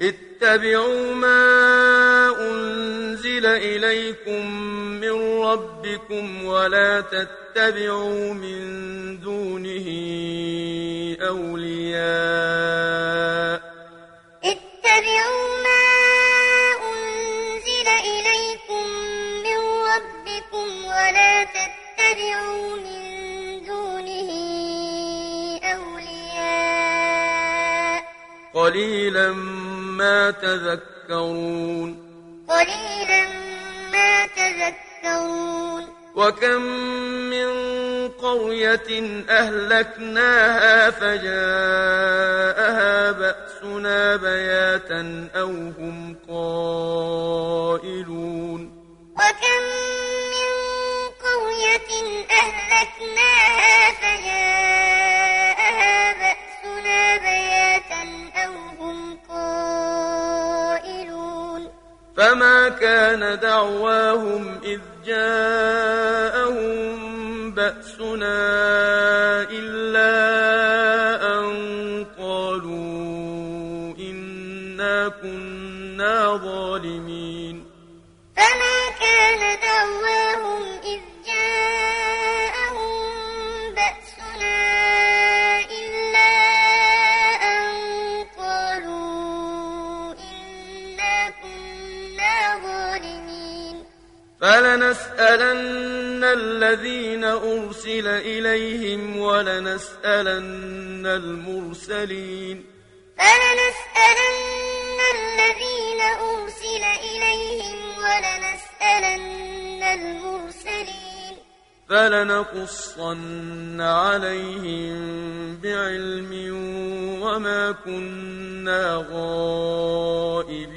اتبعوا ما أنزل إليكم من ربكم ولا تتبعوا من دونه أولياء اتبعوا ما أنزل إليكم من ربكم ولا تتبعوا من قليلا ما تذكرون. قليلا ما تذكرون. وكم من قرية أهلكناها فجاءها بأسنا بياتا أو هم قائلون. وكم من قرية أهلكناها فجاءها فما كان دعواهم إذ جاءهم بأسنا إلا فلنسألن الذين أرسل إليهم ولنسألن المرسلين. فلنسألن الذين أرسل إليهم ولنسألن المرسلين. فلنقصن عليهم بعلم وما كنا غائبين.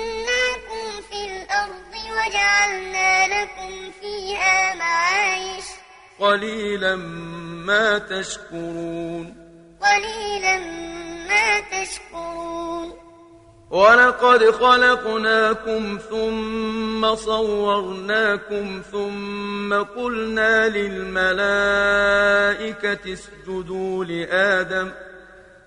وجعلنا لكم فيها معايش. قليلا ما تشكرون. قليلا ما تشكرون. ولقد خلقناكم ثم صورناكم ثم قلنا للملائكة اسجدوا لآدم.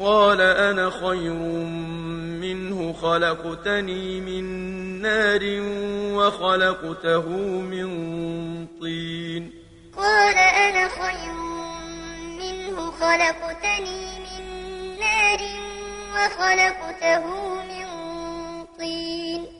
قال أنا خير منه خلقتني من نار وخلقته من طين. قال أنا خير منه خلقتني من نار وخلقته من طين.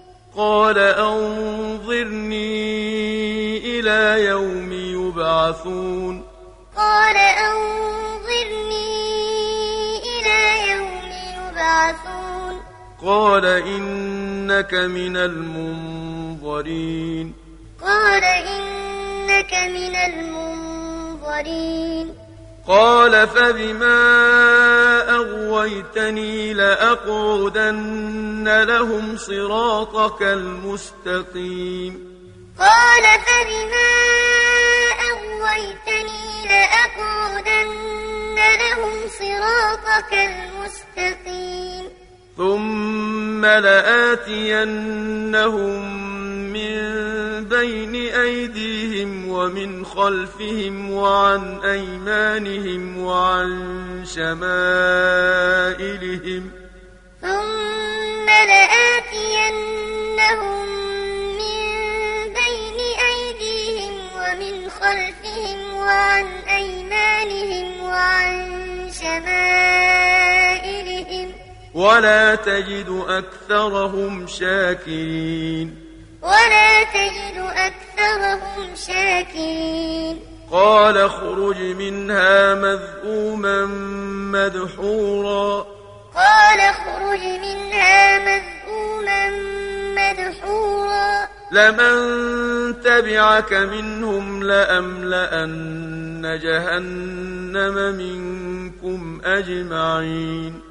قال أنظرني إلى يوم يبعثون. قال أنظرني إلى يوم يبعثون. قال إنك من المنظرين. قال إنك من المنظرين. قال فبما أغويتني لأقعدن لهم صراطك المستقيم. قال فبما أغويتني لأقعدن لهم صراطك المستقيم. ثم لآتينهم من بين أيديهم ومن خلفهم وعن أيمانهم وعن شمائلهم ثم لآتينهم من بين أيديهم ومن خلفهم وعن أيمانهم وعن شمائلهم ولا تجد أكثرهم شاكرين. ولا تجد أكثرهم شاكرين. قال اخرج منها مذءوما مدحورا. قال اخرج منها مذءوما مدحورا. لمن تبعك منهم لأملأن جهنم منكم أجمعين.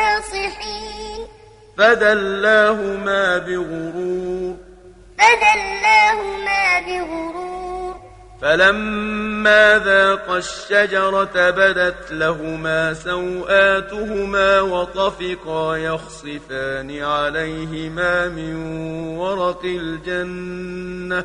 الناصحين. فدلاهما بغرور. فدلاهما بغرور. فلما ذاقا الشجرة بدت لهما سوآتهما وطفقا يخصفان عليهما من ورق الجنة.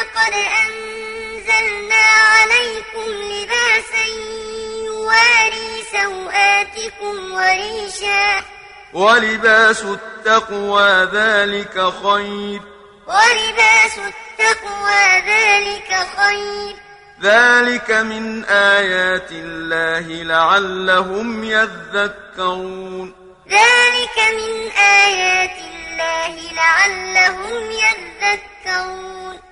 قد أنزلنا عليكم لباسا يواري سوآتكم وريشا. ولباس التقوى ذلك خير. ولباس التقوى ذلك خير. ذلك من آيات الله لعلهم يذكرون. ذلك من آيات الله لعلهم يذكرون.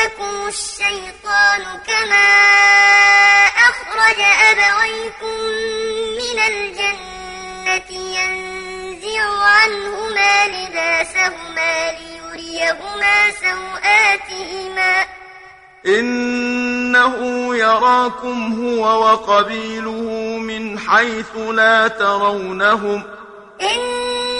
يفتننكم الشيطان كما أخرج أبويكم من الجنة ينزع عنهما لباسهما ليريهما سوآتهما. إنه يراكم هو وقبيله من حيث لا ترونهم. إنه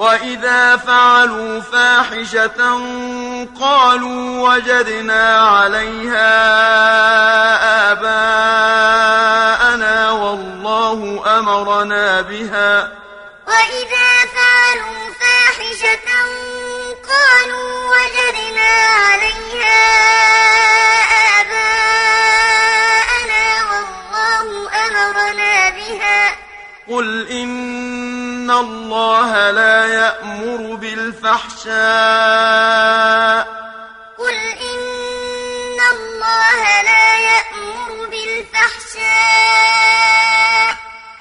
وإذا فعلوا فاحشة قالوا وجدنا عليها آباءنا والله أمرنا بها وإذا فعلوا فاحشة قالوا وجدنا عليها آباءنا والله أمرنا بها قل إن الله لا يأمر بالفحشاء قل إن الله لا يأمر بالفحشاء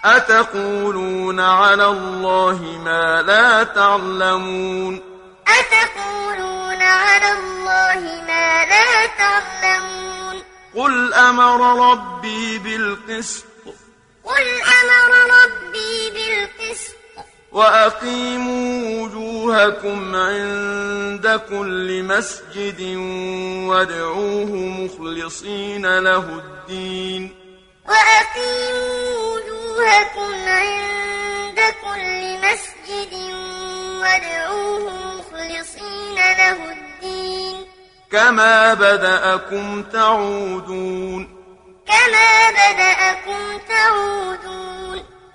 أتقولون على الله ما لا تعلمون أتقولون على الله ما لا تعلمون قل أمر ربي بالقسط قل أمر ربي بالقسط وأقيموا وجوهكم عند كل مسجد وادعوه مخلصين له الدين. وأقيموا وجوهكم عند كل مسجد وادعوه مخلصين له الدين. كما بدأكم تعودون. كما بدأكم تعودون.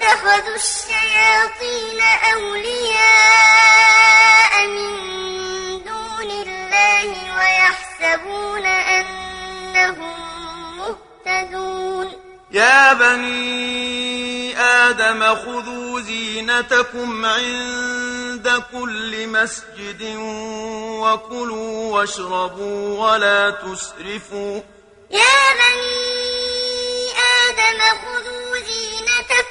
اتخذوا الشياطين أولياء من دون الله ويحسبون أنهم مهتدون. يا بني آدم خذوا زينتكم عند كل مسجد وكلوا واشربوا ولا تسرفوا. يا بني آدم خذوا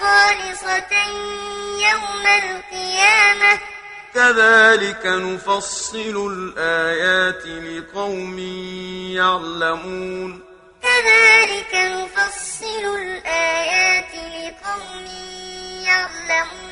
خالصة يوم القيامة. كذلك نفصل الآيات لقوم يعلمون. كذلك نفصل الآيات لقوم يعلمون.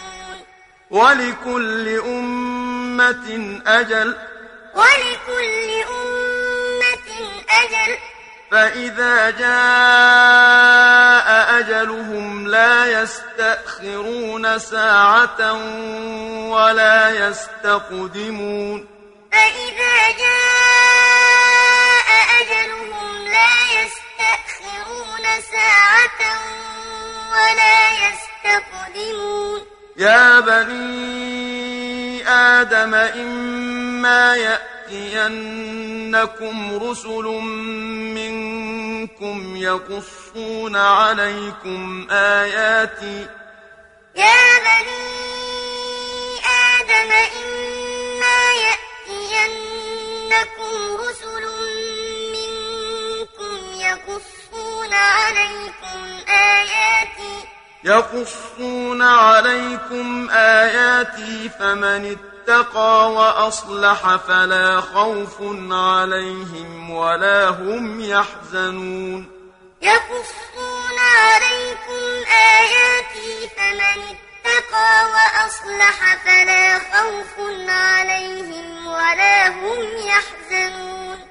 ولكل أمة أجل. ولكل أمة أجل. فإذا جاء أجلهم لا يستأخرون ساعة ولا يستقدمون. فإذا جاء أجلهم لا يستأخرون ساعة ولا يستقدمون. يا بني آدم إما يأتينكم رسل منكم يقصون عليكم آياتي يا بني آدم إما يأتينكم رسل منكم يقصون عليكم آياتي يقصون عليكم آياتي فمن اتقى وأصلح فلا خوف عليهم ولا هم يحزنون يقصون عليكم آياتي فمن اتقى وأصلح فلا خوف عليهم ولا هم يحزنون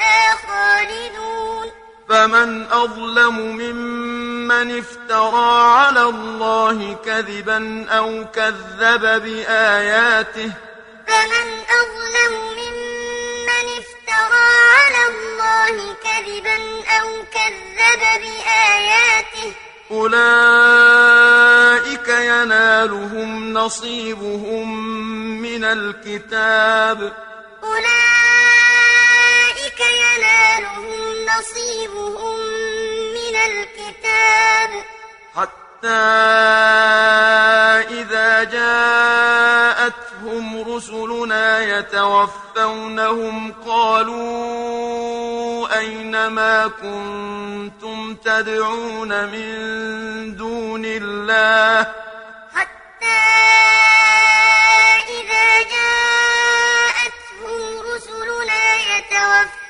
فيها خالدون فمن أظلم ممن افترى على الله كذبا أو كذب بآياته. فمن أظلم ممن افترى على الله كذبا أو كذب بآياته. أولئك ينالهم نصيبهم من الكتاب. أولئك ينالهم نصيبهم من الكتاب. حتى إذا جاءتهم رسلنا يتوفونهم قالوا أين ما كنتم تدعون من دون الله؟ حتى إذا جاءتهم رسلنا يتوفونهم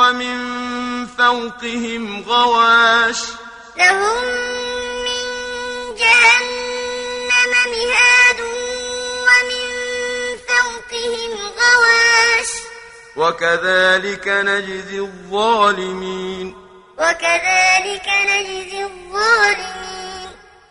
ومن فوقهم غواش لهم من جهنم مهاد ومن فوقهم غواش وكذلك نجزي الظالمين وكذلك نجزي الظالمين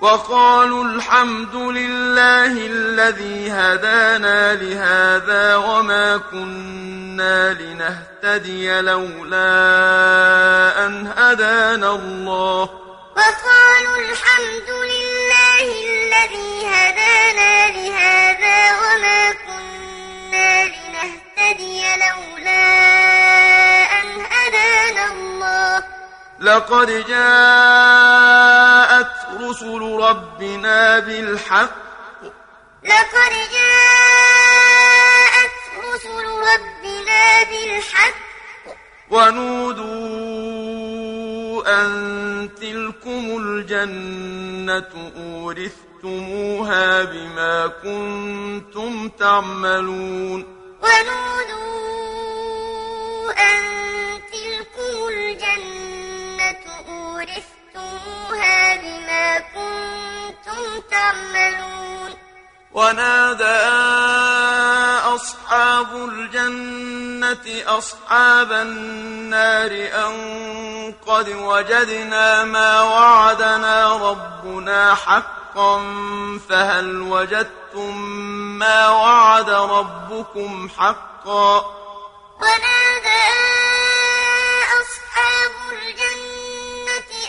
وقالوا الحمد لله الذي هدانا لهذا وما كنا لنهتدي لولا أن هدانا الله. وقالوا الحمد لله الذي هدانا لهذا وما كنا لنهتدي لولا أن هدانا الله. لقد جاءت رسل ربنا بالحق. لقد جاءت رسل ربنا بالحق. ونودوا أن تلكم الجنة أورثتموها بما كنتم تعملون. ونودوا أن تلكم الجنة أورثتموها بما كنتم تعملون. ونادى أصحاب الجنة أصحاب النار أن قد وجدنا ما وعدنا ربنا حقا فهل وجدتم ما وعد ربكم حقا؟ ونادى أصحاب الجنة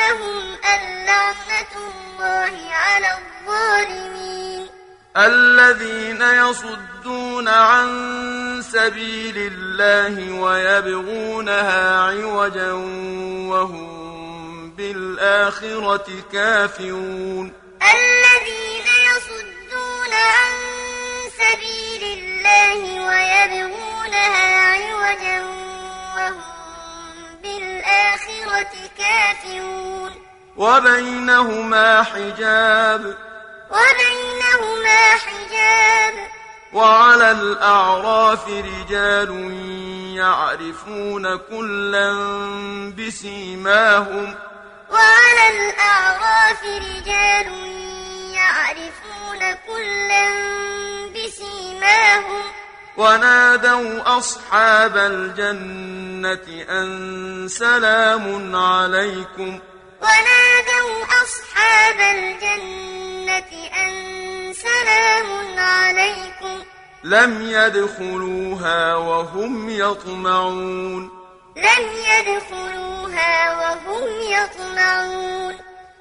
بينهم اللعنة الله على الظالمين. الذين يصدون عن سبيل الله ويبغونها عوجا وهم بالآخرة كافرون. الذين يصدون عن سبيل الله ويبغونها عوجا وهم بالآخرة كافرون وبينهما حجاب. وبينهما حجاب. وعلى الأعراف رجال يعرفون كلا بسيماهم. وعلى الأعراف رجال يعرفون كلا بسيماهم. ونادوا أصحاب الجنة أن سلام عليكم. ونادوا أصحاب الجنة أن سلام عليكم. لم يدخلوها وهم يطمعون. لم يدخلوها وهم يطمعون.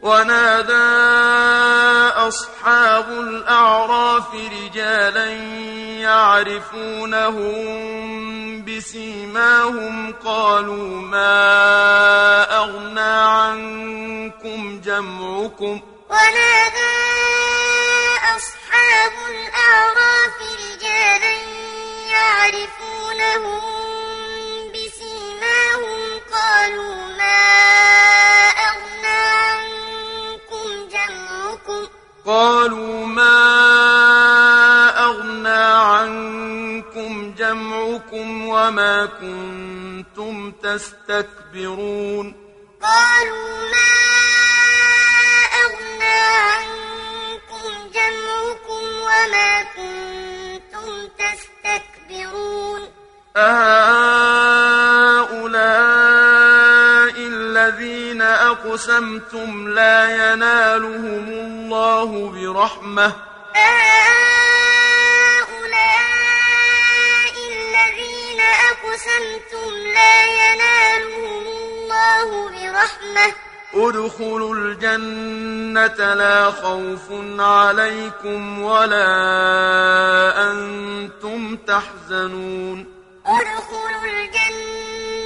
ونادى أصحاب الأعراف رجالا يعرفونهم بسيماهم قالوا ما أغنى عنكم جمعكم ونادى أصحاب الأعراف رجالا يعرفونهم بسيماهم قالوا ما أغنى عنكم جمعكم. قالوا ما أغنى عنكم جمعكم وما كنتم تستكبرون. قالوا ما أغنى عنكم جمعكم وما كنتم تستكبرون. أهؤلاء الذين أقسمتم لا ينالهم الله برحمة. أهؤلاء الذين أقسمتم لا ينالهم الله برحمة. ادخلوا الجنة لا خوف عليكم ولا أنتم تحزنون. ادخلوا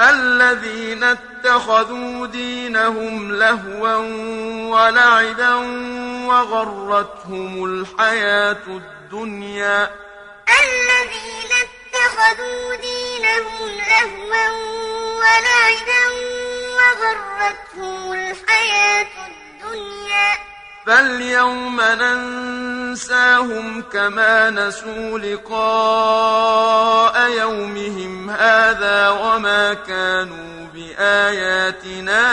الذين اتخذوا دينهم لهوا ولعبا وغرتهم الحياة الدنيا. الذين اتخذوا دينهم لهوا ولعبا وغرتهم الحياة الدنيا. فاليوم ننساهم كما نسوا لقاء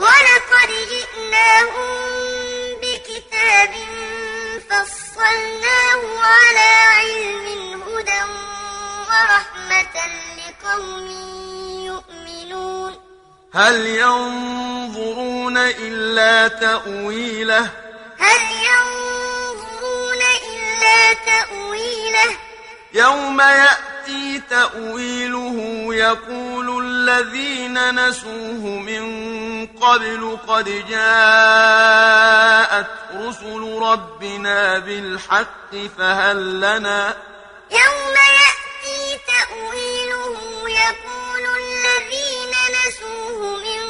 ولقد جئناهم بكتاب فصلناه على علم هدى ورحمة لقوم يؤمنون. هل ينظرون إلا تأويله؟ هل ينظرون إلا تأويله؟ يوم يأتي تأويله يقول الذين نسوه من قبل قد جاءت رسل ربنا بالحق فهل لنا يوم يأتي تأويله يقول الذين نسوه من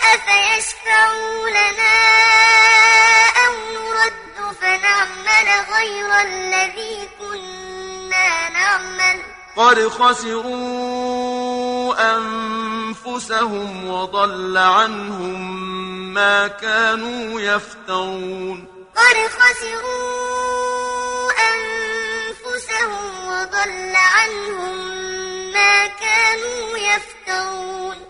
فيشفعوا لنا أو نرد فنعمل غير الذي كنا نعمل؟ قد خسروا أنفسهم وضل عنهم ما كانوا يفترون. قد خسروا أنفسهم وضل عنهم ما كانوا يفترون.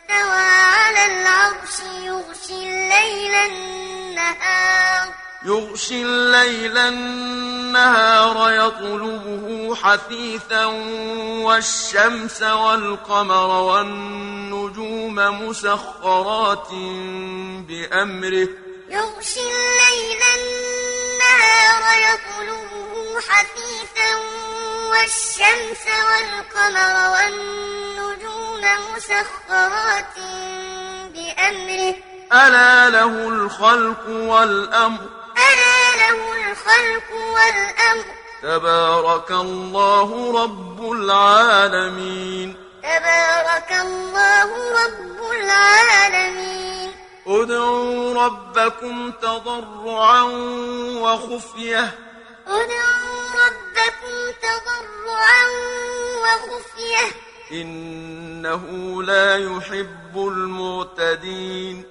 على العرش يغشي الليل النهار. يغشي الليل النهار يطلبه حثيثا والشمس والقمر والنجوم مسخرات بأمره. يغشي الليل النهار يطلبه حثيثا والشمس والقمر والنجوم مسخرات بأمره. ألا له الخلق والأمر. ألا له الخلق والأمر. تبارك الله رب العالمين. تبارك الله رب العالمين. ادعوا ربكم تضرعا وخفية. ادعوا ربكم تضرعا وخفية. إنه لا يحب المعتدين.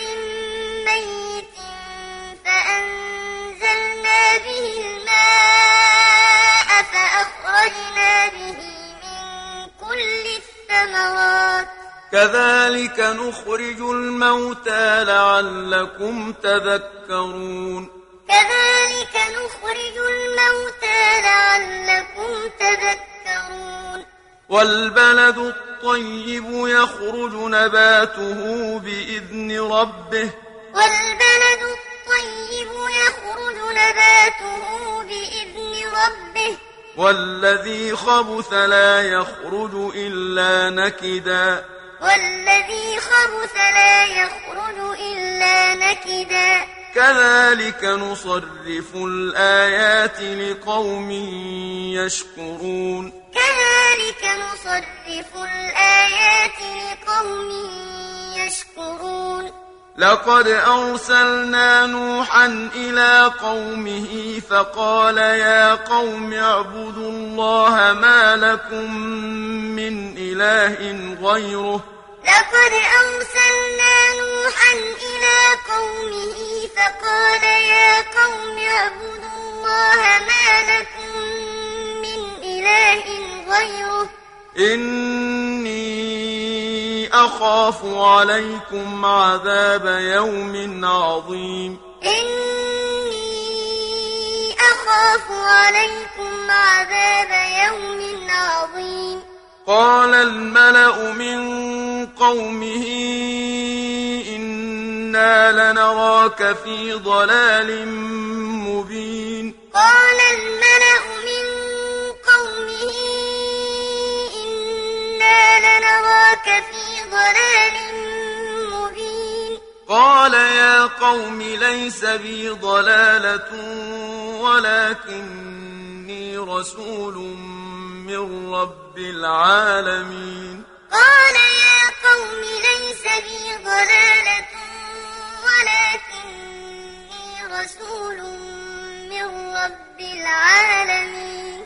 الثمرات كذلك نخرج الموتى لعلكم تذكرون. كذلك نخرج الموتى لعلكم تذكرون. والبلد الطيب يخرج نباته بإذن ربه. والبلد الطيب يخرج نباته بإذن ربه. والذي خبث لا يخرج إلا نكدا. والذي خبث لا يخرج إلا نكدا. كذلك نصرف الآيات لقوم يشكرون. كذلك نصرف الآيات لقوم يشكرون. لقد أرسلنا نوحا إلى قومه فقال يا قوم اعبدوا الله ما لكم من إله غيره. لقد أرسلنا نوحا إلى قومه فقال يا قوم اعبدوا الله ما لكم من إله غيره. إني أخاف عليكم عذاب يوم عظيم. إني أخاف عليكم عذاب يوم عظيم. قال الملأ من قومه إنا لنراك في ضلال مبين. قال الملأ من إنا لنراك في ضلال مبين. قال يا قوم ليس بي ضلالة ولكني رسول من رب العالمين. قال يا قوم ليس بي ضلالة ولكني رسول من رب العالمين.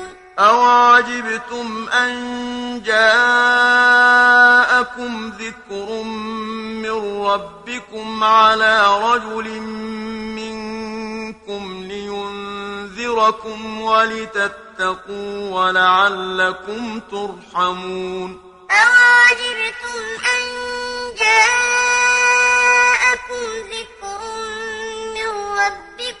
أوعجبتم أن جاءكم ذكر من ربكم على رجل منكم لينذركم ولتتقوا ولعلكم ترحمون أوعجبتم أن جاءكم ذكر من ربكم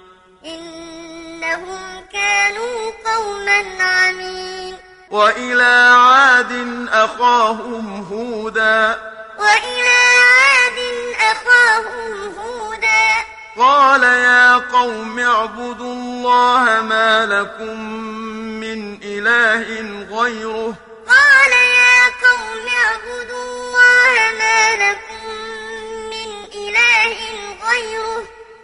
إنهم كانوا قوما عمين. وإلى عاد أخاهم هودا. وإلى عاد أخاهم هودا. قال يا قوم اعبدوا الله ما لكم من إله غيره. قال يا قوم اعبدوا الله ما لكم من إله غيره.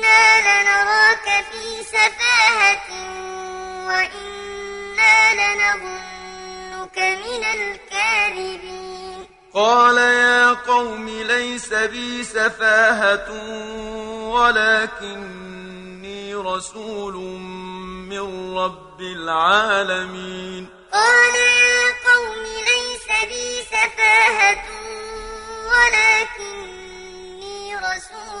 إنا لنراك في سفاهة وإنا لنظنك من الكاذبين قال يا قوم ليس بي سفاهة ولكني رسول من رب العالمين قال يا قوم ليس بي سفاهة ولكني رسول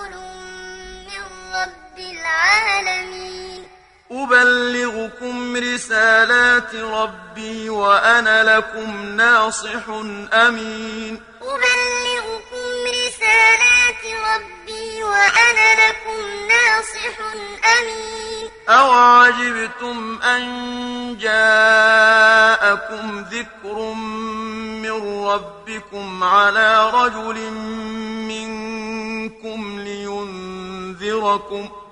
رب العالمين. أبلغكم رسالات ربي وأنا لكم ناصح أمين. أبلغكم رسالات ربي وأنا لكم ناصح أمين. أوعجبتم أن جاءكم ذكر من ربكم على رجل منكم لينذركم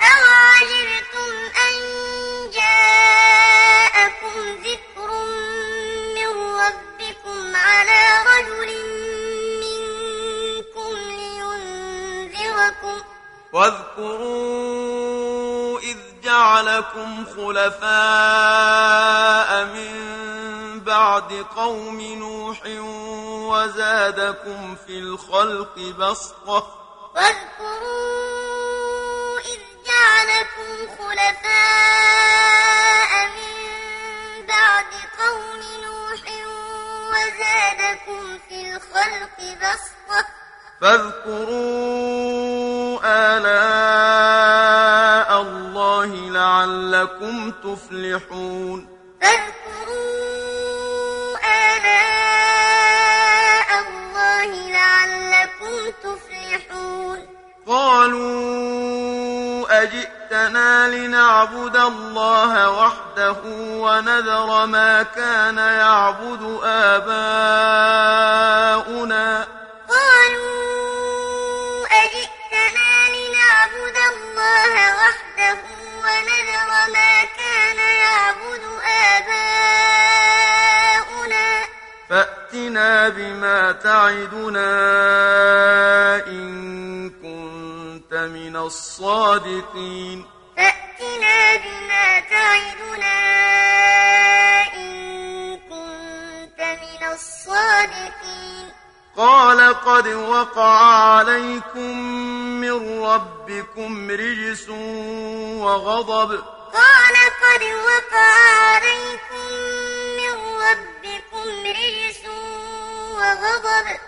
أوعجبتم أن جاءكم ذكر من ربكم على رجل منكم لينذركم. واذكروا إذ جعلكم خلفاء من بعد قوم نوح وزادكم في الخلق بسطة. واذكروا جعلكم خلفاء من بعد قوم نوح وزادكم في الخلق بسطة. فاذكروا آلاء الله لعلكم تفلحون. فاذكروا آلاء الله لعلكم تفلحون. قالوا أجئتنا لنعبد الله وحده ونذر ما كان يعبد آباؤنا. قالوا أجئتنا لنعبد الله وحده ونذر ما كان يعبد آباؤنا. فأتنا بما تعدنا إن كنت من الصادقين. فأتنا بما تعدنا إن كنت من الصادقين. قال قد وقع عليكم من ربكم رجس وغضب. قال قد وقع عليكم من ربكم رجس وغضب.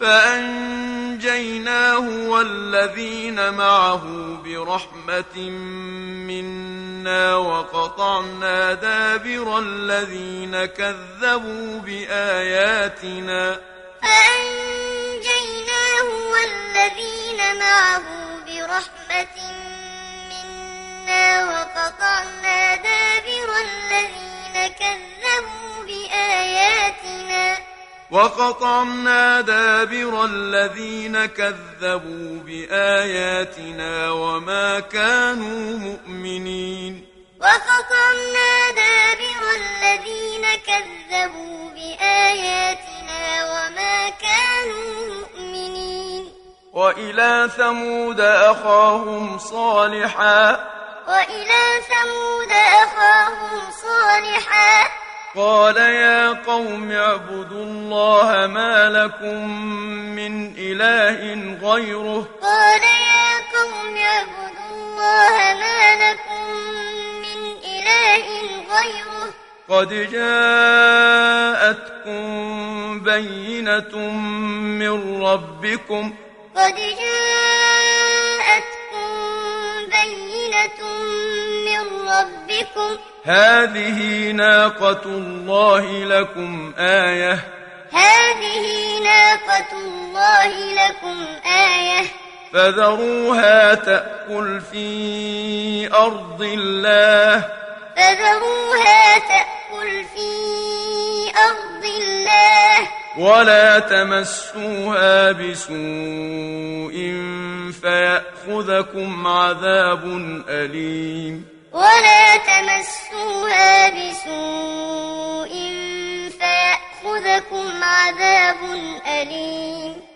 فأنجيناه والذين معه برحمة منا وقطعنا دابر الذين كذبوا بآياتنا. فأنجيناه والذين معه برحمة منا وقطعنا دابر الذين كذبوا بآياتنا. وقطعنا دابر الذين كذبوا بآياتنا وما كانوا مؤمنين. وقطعنا دابر الذين كذبوا بآياتنا وما كانوا مؤمنين. وإلى ثمود أخاهم صالحا. وإلى ثمود أخاهم صالحا. قال يا قوم اعبدوا الله ما لكم من إله غيره. قال يا قوم اعبدوا الله ما لكم من إله غيره. قد جاءتكم بينة من ربكم. قد جاءتكم بينة من ربكم هذه ناقة الله لكم آية هذه ناقة الله لكم آية فذروها تأكل في أرض الله فذروها تأكل في أرض الله. ولا تمسوها بسوء فيأخذكم عذاب أليم. ولا تمسوها بسوء فيأخذكم عذاب أليم.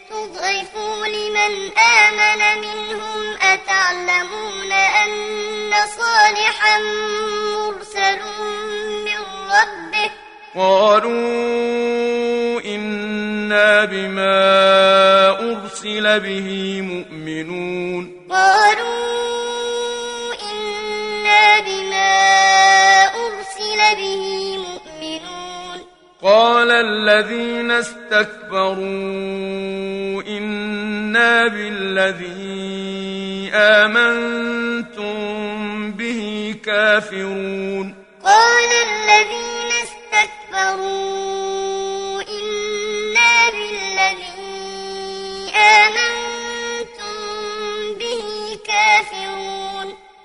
لمن آمن منهم أتعلمون أن صالحا مرسل من ربه؟ قالوا إنا بما أرسل به مؤمنون. قالوا قال الذين استكبروا إنا بالذي آمنتم به كافرون. قال الذين استكبروا إنا بالذي آمنتم به كافرون.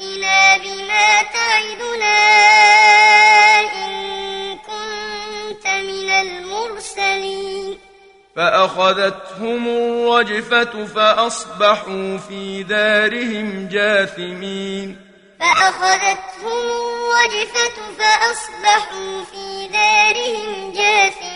ائتنا بما تعدنا إن كنت من المرسلين فأخذتهم الرجفة فأصبحوا في دارهم جاثمين فأخذتهم الرجفة فأصبحوا في دارهم جاثمين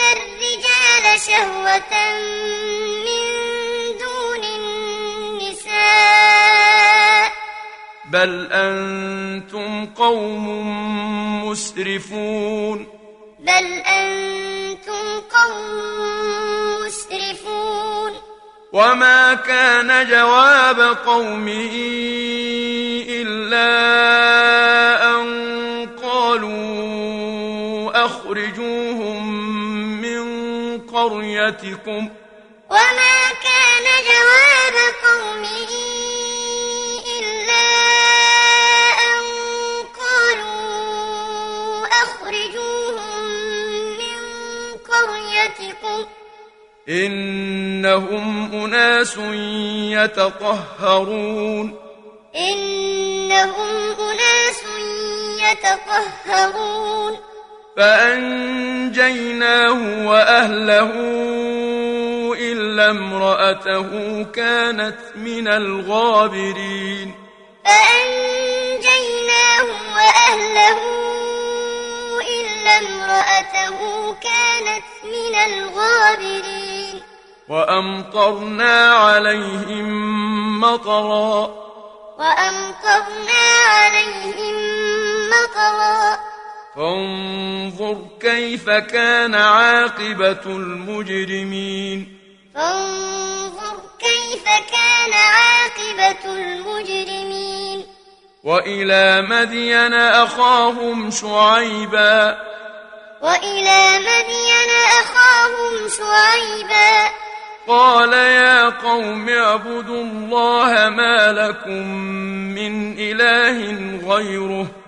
الرجال شهوة من دون النساء. بل أنتم قوم مسرفون. بل أنتم قوم مسرفون. وما كان جواب قومه إلا أن قالوا أخرجوهم من قريتكم وما كان جواب قومه إلا أن قالوا أخرجوهم من قريتكم. إنهم أناس يتطهرون. إنهم أناس يتطهرون. فأنجيناه وأهله إلا امرأته كانت من الغابرين. فأنجيناه وأهله إلا امرأته كانت من الغابرين. وأمطرنا عليهم مطرا. وأمطرنا عليهم مطرا. فانظر كيف كان عاقبة المجرمين. فانظر كيف كان عاقبة المجرمين. وإلى مدين أخاهم شعيبا. وإلى مدين أخاهم شعيبا. قال يا قوم اعبدوا الله ما لكم من إله غيره.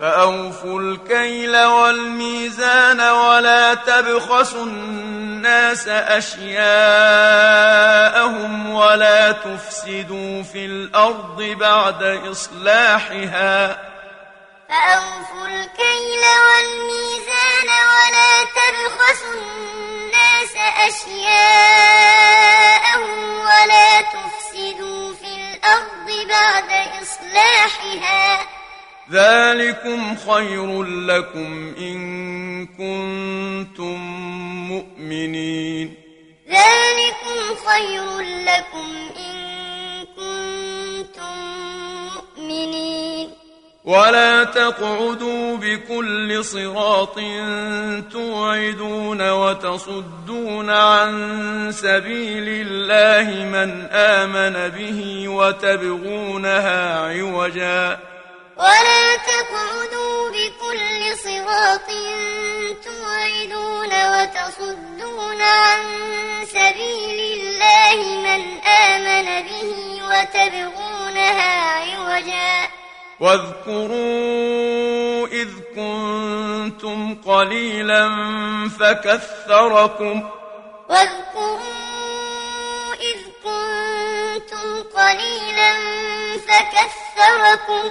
فأوفوا الكيل والميزان ولا تبخسوا الناس أشياءهم ولا تفسدوا في الأرض بعد إصلاحها. فأوفوا الكيل والميزان ولا تبخسوا الناس أشياءهم ولا تفسدوا في الأرض بعد إصلاحها. ذلكم خير لكم إن كنتم مؤمنين. ذلكم خير لكم إن كنتم مؤمنين. ولا تقعدوا بكل صراط توعدون وتصدون عن سبيل الله من آمن به وتبغونها عوجاً. ولا تقعدوا بكل صراط توعدون وتصدون عن سبيل الله من آمن به وتبغونها عوجا. واذكروا إذ كنتم قليلا فكثركم. واذكروا إذ كنتم قليلا فكثركم.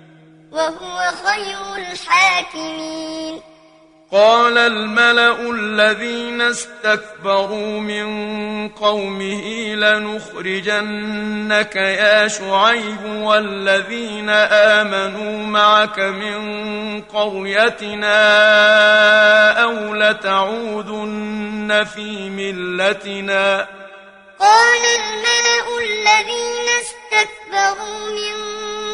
وهو خير الحاكمين. قال الملأ الذين استكبروا من قومه لنخرجنك يا شعيب والذين آمنوا معك من قريتنا أو لتعودن في ملتنا. قال الملأ الذين استكبروا من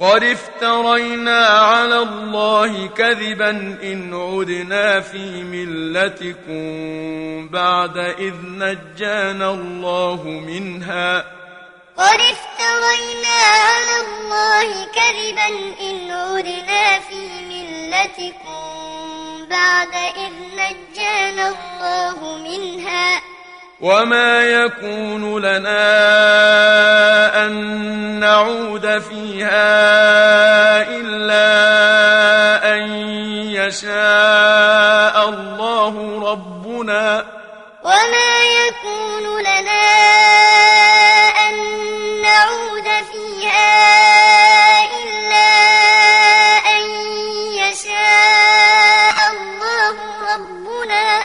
قد افترينا على الله كذبا إن عدنا في ملتكم بعد إذ نجانا الله منها قد افترينا على الله كذبا إن عدنا في ملتكم بعد إذ نجانا الله منها وما يكون لنا أن نعود فيها إلا أن يشاء الله ربنا وما يكون لنا أن نعود فيها إلا أن يشاء الله ربنا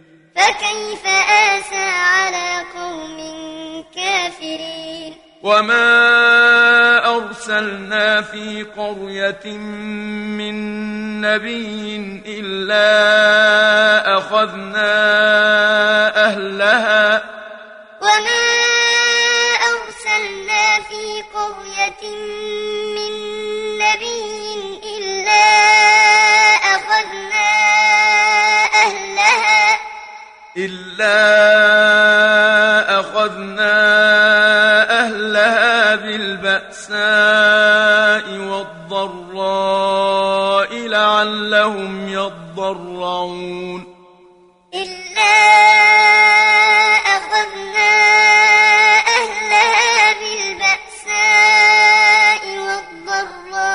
فكيف آسى على قوم كافرين؟ وما أرسلنا في قرية من نبي إلا أخذنا أهلها. وما أرسلنا في قرية من نبي إلا إلا أخذنا أهلها بالبأساء والضراء لعلهم يضرعون. إلا أخذنا أهلها بالبأساء والضراء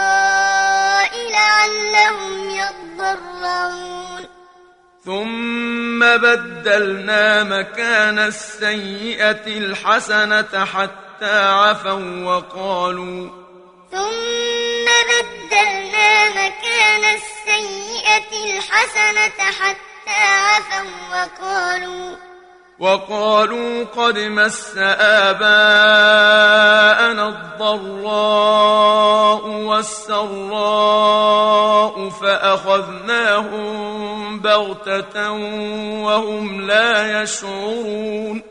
لعلهم يضرعون. ثم بدلنا مكان السيئة الحسنة حتى عفوا وقالوا ثم بدلنا مكان السيئة الحسنة حتى عفوا وقالوا وقالوا قد مس آباءنا الضراء والسراء فأخذناهم بغتة وهم لا يشعرون.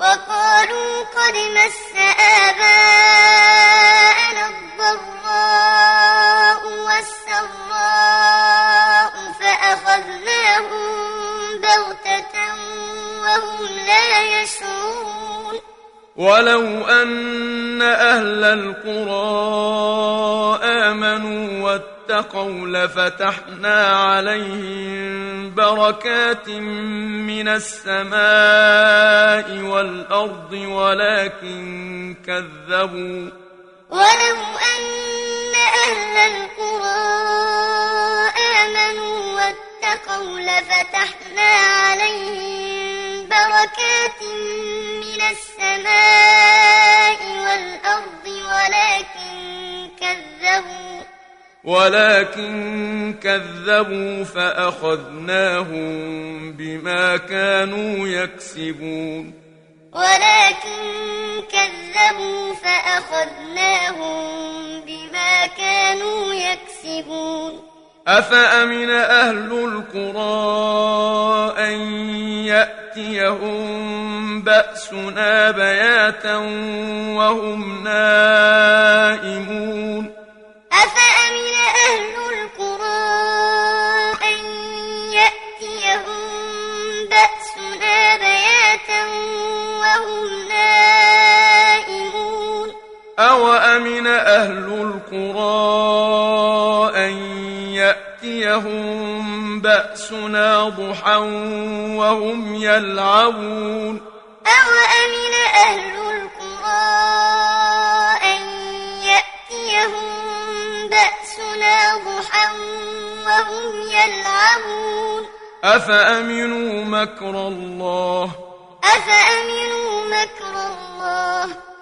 وقالوا قد مس آباءنا الضراء والسراء فأخذناهم بغتة وهم لا يشعرون. ولو أن أهل القرى آمنوا واتقوا لفتحنا عليهم بركات من السماء والأرض ولكن كذبوا. ولو أن أهل القرى آمنوا واتقوا لفتحنا عليهم بركات من السماء والأرض ولكن كذبوا ولكن كذبوا فأخذناهم بما كانوا يكسبون. ولكن كذبوا فأخذناهم بما كانوا يكسبون. أفأمن أهل القرى أن يأتيهم بأسنا بياتا وهم نائمون؟ أفأمن أهل القرى أن يأتيهم بأسنا بياتا وهم نائمون؟ أهل القرى أن يأتيهم بأسنا ضحى وهم يلعبون أوأمن أهل القرى أن يأتيهم بأسنا ضحى وهم يلعبون أفأمنوا مكر الله أفأمنوا مكر الله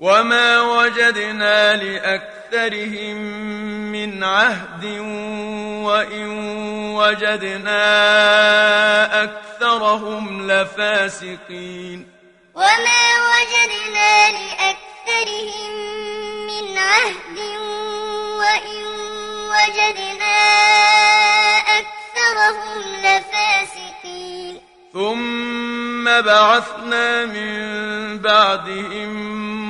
وما وجدنا لأكثرهم من عهد وإن وجدنا أكثرهم لفاسقين وما وجدنا لأكثرهم من عهد وإن وجدنا أكثرهم لفاسقين ثم بعثنا من بعدهم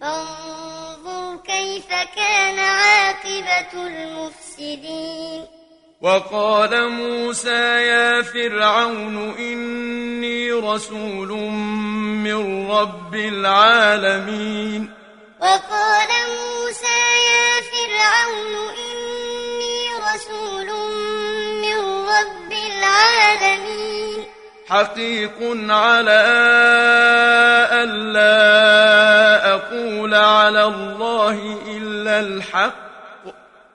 فانظر كيف كان عاقبة المفسدين. وقال موسى يا فرعون إني رسول من رب العالمين. وقال موسى يا فرعون إني رسول من رب العالمين. حقيق على ألا أقول على الله إلا الحق.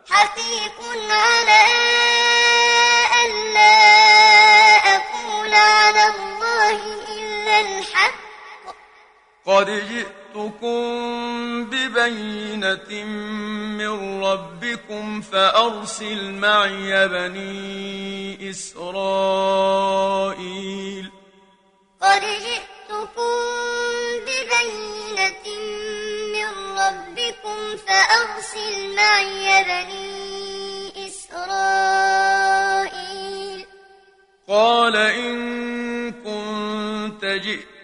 حقيق على ألا أقول على الله إلا الحق. قد جئتكم ببينة من ربكم فأرسل معي بني إسرائيل. قد جئتكم ببينة من ربكم فأرسل معي بني إسرائيل. قال إن كنت جئت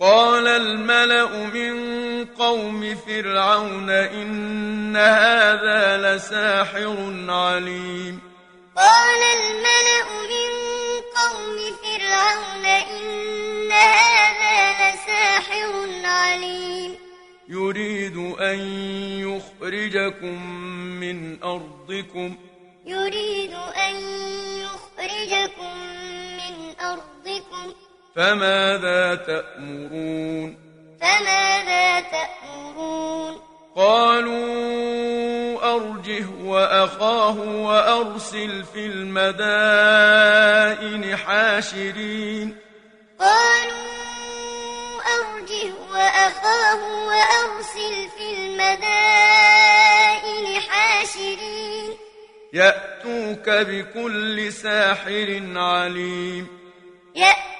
قال الملأ من قوم فرعون إن هذا لساحر عليم. قال الملأ من قوم فرعون إن هذا لساحر عليم. يريد أن يخرجكم من أرضكم. يريد أن يخرجكم من أرضكم. فماذا تأمرون؟ فماذا تأمرون؟ قالوا أرجه وأخاه وأرسل في المدائن حاشرين. قالوا أرجه وأخاه وأرسل في المدائن حاشرين. يأتوك بكل ساحر عليم. يأتوك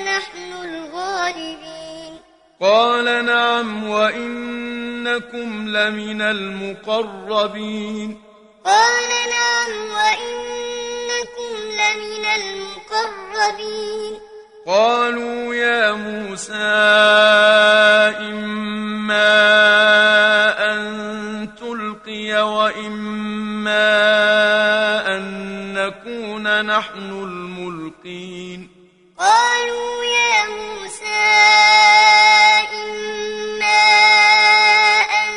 نحن الغالبين. قال نعم وإنكم لمن المقربين. قال نعم وإنكم لمن المقربين. قالوا يا موسى إما أن تلقي وإما أن نكون نحن الملقين. قالوا يا موسى إما أن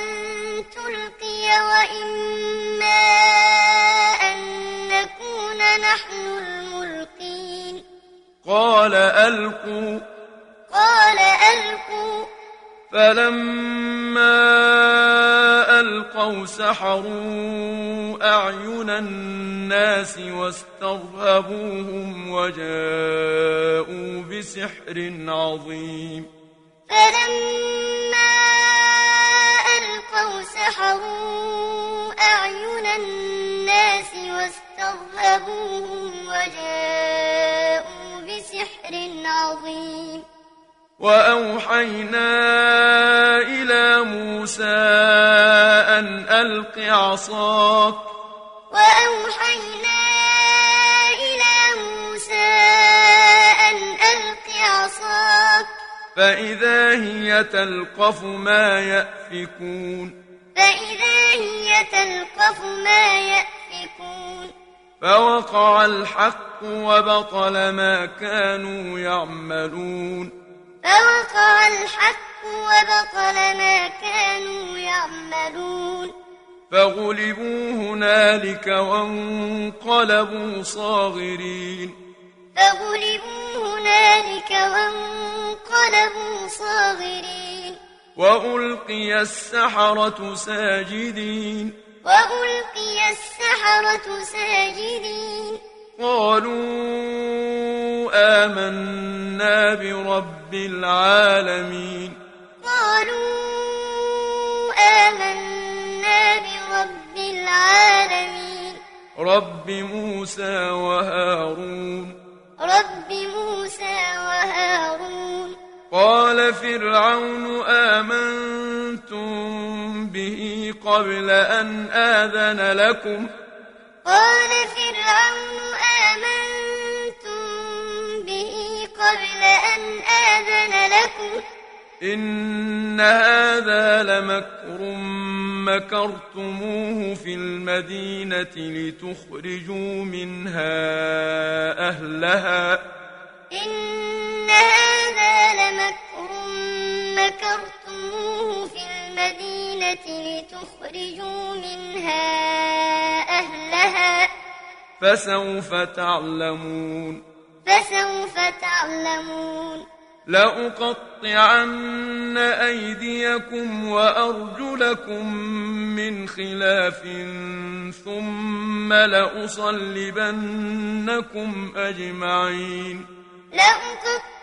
تلقي وإما أن نكون نحن الملقين. قال ألقوا. قال ألقوا. فلما ألقوا سحروا أعين الناس واسترهبوهم وجاءوا بسحر عظيم. فلما ألقوا سحروا أعين الناس واسترهبوهم وجاءوا بسحر عظيم. وأوحينا إلى موسى أن ألق عصاك. وأوحينا إلى موسى أن ألق عصاك. فإذا هي تلقف ما يأفكون. فإذا هي تلقف ما يأفكون. فوقع الحق وبطل ما كانوا يعملون. فوقع الحق وبطل ما كانوا يعملون. فغلبوا هنالك وانقلبوا صاغرين. فغلبوا هنالك وانقلبوا صاغرين. وألقي السحرة ساجدين. وألقي السحرة ساجدين. قالوا آمنا برب العالمين. قالوا آمنا برب العالمين. رب موسى وهارون. رب موسى وهارون. قال فرعون آمنتم به قبل أن آذن لكم؟ قال فرعون آمنتم به قبل أن آذن لكم. إن هذا لمكر مكرتموه في المدينة لتخرجوا منها أهلها. إن هذا لمكر مكرتموه المدينة لتخرجوا منها أهلها. فسوف تعلمون. فسوف تعلمون. لأقطعن أيديكم وأرجلكم من خلاف ثم لأصلبنكم أجمعين.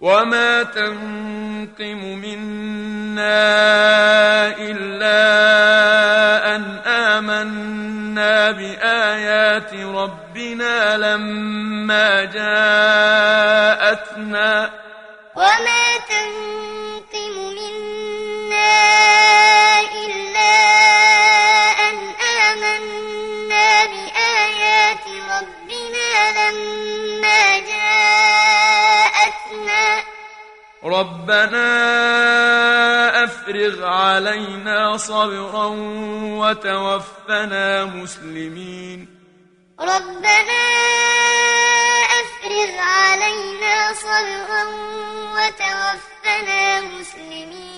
وما تنقم منا إلا أن آمنا بآيات ربنا لما جاءتنا وما تنقم منا ربنا أفرغ علينا صبرا وتوفنا مسلمين. ربنا أفرغ علينا صبرا وتوفنا مسلمين.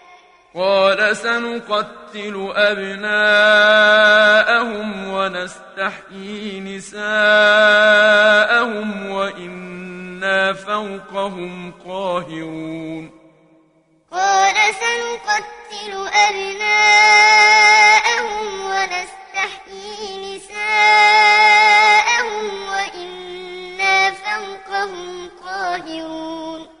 قال سنقتل أبناءهم ونستحيي نساءهم وإنا فوقهم قاهرون. قال سنقتل أبناءهم ونستحيي نساءهم وإنا فوقهم قاهرون.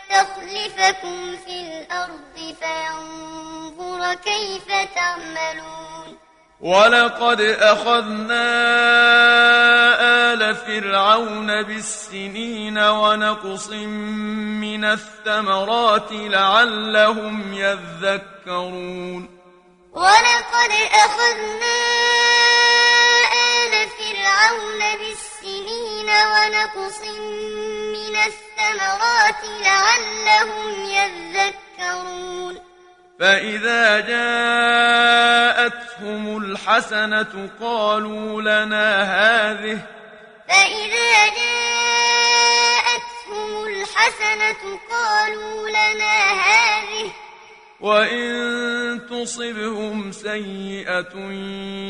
في الأرض فينظر كيف تعملون. ولقد أخذنا آل فرعون بالسنين ونقص من الثمرات لعلهم يذكرون. ولقد أخذنا آل فرعون بالسنين ونقص من الثمرات لعلهم يذكرون. فإذا جاءتهم الحسنة قالوا لنا هذه. فإذا جاءتهم الحسنة قالوا لنا هذه. وإن تصبهم سيئة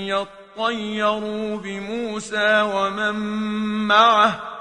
يطيروا بموسى ومن معه.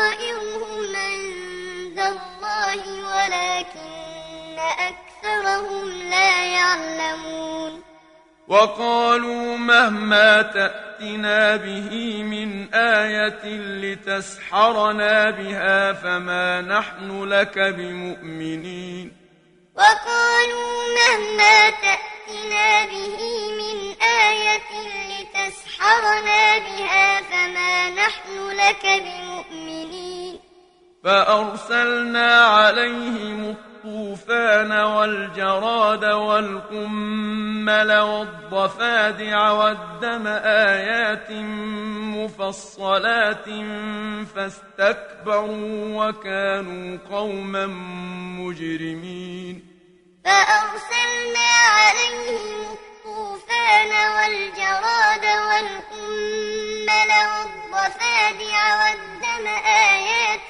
أكثرهم لا يعلمون. وقالوا مهما تأتنا به من آية لتسحرنا بها فما نحن لك بمؤمنين. وقالوا مهما تأتنا به من آية لتسحرنا بها فما نحن لك بمؤمنين. فأرسلنا عليهم الطوفان والجراد والقمل والضفادع والدم آيات مفصلات فاستكبروا وكانوا قوما مجرمين. فأرسلنا عليهم الطوفان والجراد والقمل والضفادع والدم آيات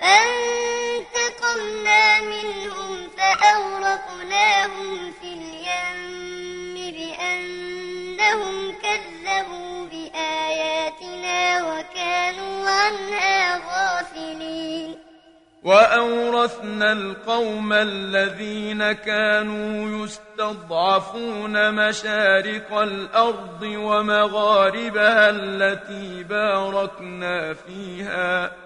فانتقمنا منهم فأغرقناهم في اليم بأنهم كذبوا بآياتنا وكانوا عنها غافلين. وأورثنا القوم الذين كانوا يستضعفون مشارق الأرض ومغاربها التي باركنا فيها.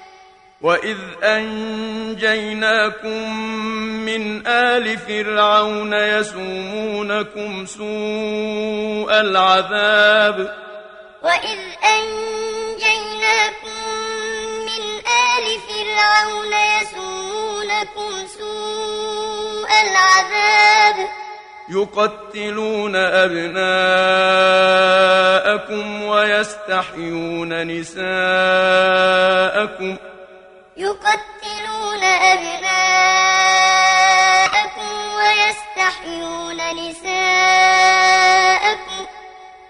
وإذ أنجيناكم من آل فرعون يسومونكم سوء العذاب وإذ أنجيناكم من آل فرعون يسومونكم سوء العذاب يقتلون أبناءكم ويستحيون نساءكم يقتلون أبناءكم ويستحيون نساءكم.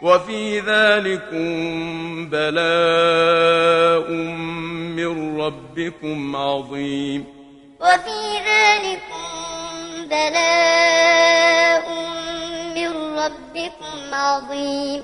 وفي ذلكم بلاء من ربكم عظيم. وفي ذلكم بلاء من ربكم عظيم.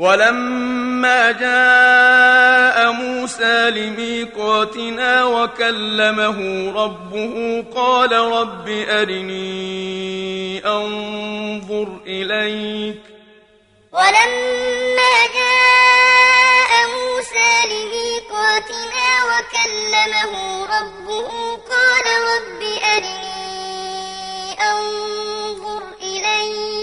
ولما جاء موسى لميقاتنا وكلمه ربه قال رب أرني أنظر إليك. ولما جاء موسى لميقاتنا وكلمه ربه قال رب أرني أنظر إليك.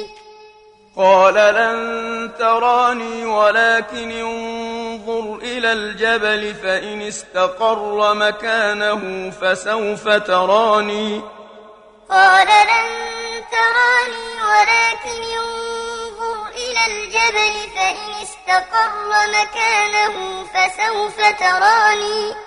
قال لن تراني ولكن انظر إلى الجبل فإن استقر مكانه فسوف تراني. قال لن تراني ولكن انظر إلى الجبل فإن استقر مكانه فسوف تراني.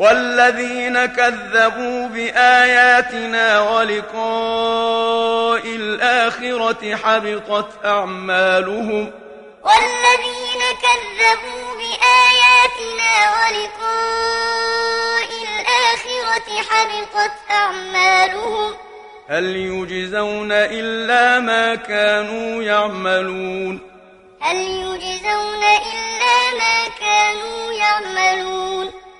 والذين كذبوا بآياتنا ولقاء الآخرة حبطت أعمالهم. والذين كذبوا بآياتنا ولقاء الآخرة حبطت أعمالهم. هل يجزون إلا ما كانوا يعملون؟ هل يجزون إلا ما كانوا يعملون؟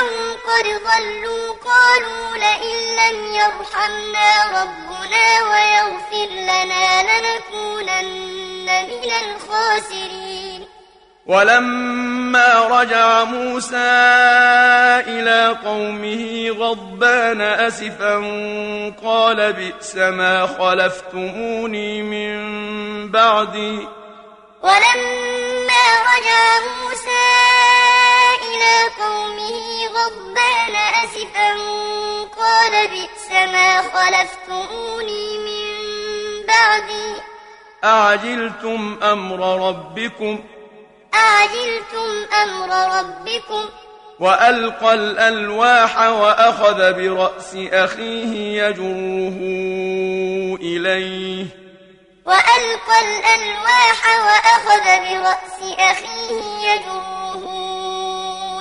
أنهم قد ضلوا قالوا لئن لم يرحمنا ربنا ويغفر لنا لنكونن من الخاسرين. ولما رجع موسى إلى قومه غضبان أسفا قال بئس ما خلفتموني من بعدي. ولما رجع موسى إلى قومه غضبان أسفا قال بئس ما خلفتموني من بعدي. أعجلتم أمر ربكم؟ أعجلتم أمر ربكم. وألقى الألواح وأخذ برأس أخيه يجره إليه. وألقى الألواح وأخذ برأس أخيه يجره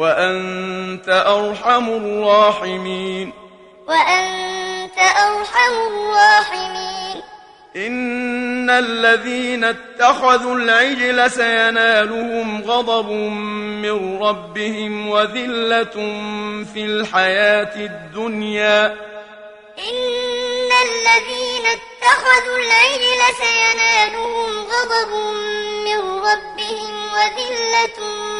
وأنت أرحم الراحمين. وأنت أرحم الراحمين. إن الذين اتخذوا العجل سينالهم غضب من ربهم وذلة في الحياة الدنيا. إن الذين اتخذوا العجل سينالهم غضب من ربهم وذلة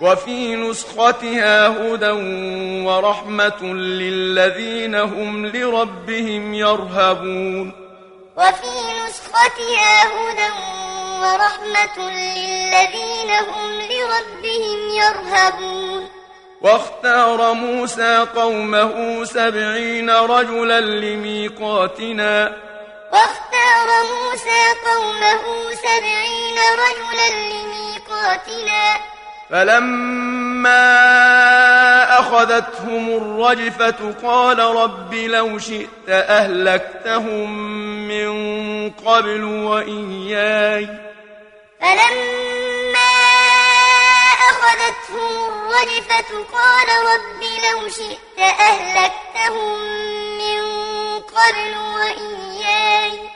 وفي نسختها هدى ورحمة للذين هم لربهم يرهبون. وفي نسختها هدى ورحمة للذين هم لربهم يرهبون. واختار موسى قومه سبعين رجلا لميقاتنا. واختار موسى قومه سبعين رجلا لميقاتنا. فلما أخذتهم الرجفة قال رب لو شئت أهلكتهم من قبل وإياي. فلما أخذتهم الرجفة قال رب لو شئت أهلكتهم من قبل وإياي.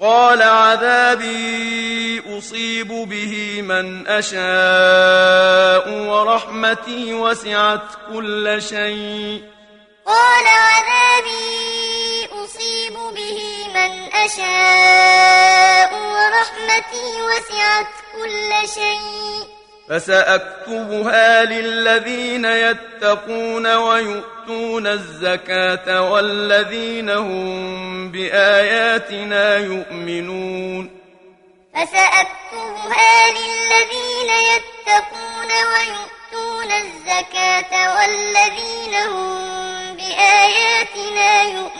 قال عذابي أصيب به من أشاء ورحمتي وسعت كل شيء. قال عذابي أصيب به من أشاء ورحمتي وسعت كل شيء. فسأكتبها للذين يتقون ويؤتون الزكاة والذين هم بآياتنا يؤمنون. فسأكتبها للذين يتقون ويؤتون الزكاة والذين هم بآياتنا يؤمنون.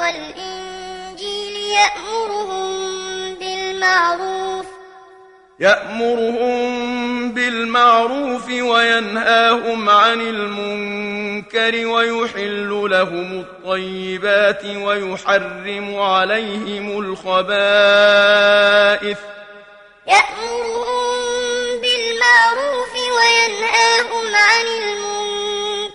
والإنجيل يأمرهم بالمعروف. يأمرهم بالمعروف وينهاهم عن المنكر ويحل لهم الطيبات ويحرم عليهم الخبائث. يأمرهم بالمعروف وينهاهم عن المنكر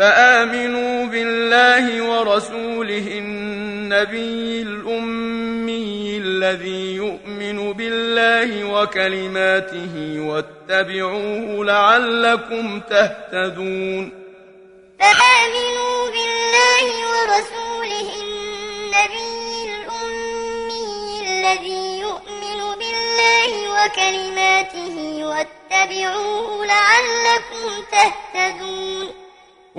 فآمنوا بالله ورسوله النبي الأمي الذي يؤمن بالله وكلماته واتبعوه لعلكم تهتدون فآمنوا بالله ورسوله النبي الأمي الذي يؤمن بالله وكلماته واتبعوه لعلكم تهتدون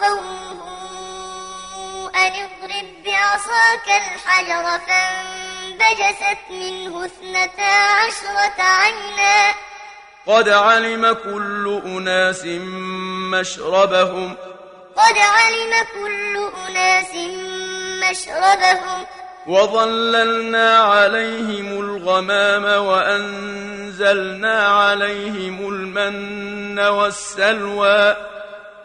قومه أن اضرب بعصاك الحجر فانبجست منه اثنتا عشرة عينا. قد علم كل أناس مشربهم. قد علم كل أناس مشربهم. وظللنا عليهم الغمام وأنزلنا عليهم المن والسلوى.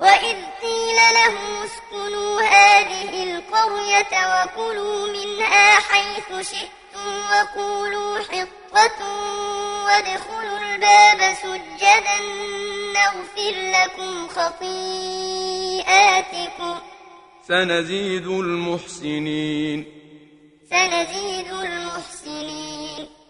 وإذ قيل لهم اسكنوا هذه القرية وكلوا منها حيث شئتم وقولوا حطة وادخلوا الباب سجدا نغفر لكم خطيئاتكم سنزيد المحسنين سنزيد المحسنين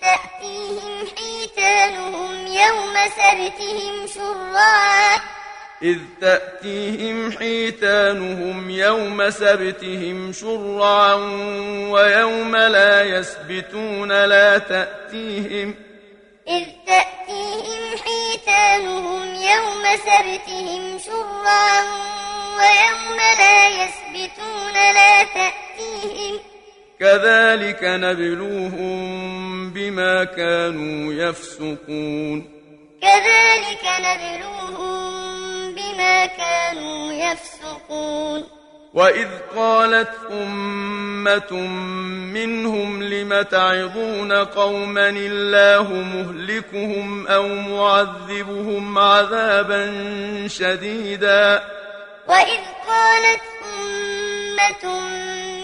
تأتيهم حيتانهم يوم سبتهم شرعا إذ تأتيهم حيتانهم يوم سبتهم شرعا ويوم لا يسبتون لا تأتيهم. إذ تأتيهم حيتانهم يوم سبتهم شرعا ويوم لا يسبتون لا تأتيهم. كذلك نبلوهم بما كانوا يفسقون. كذلك نبلوهم بما كانوا يفسقون. وإذ قالت أمة منهم لم تعظون قوما الله مهلكهم أو معذبهم عذابا شديدا؟ وإذ قالت أمة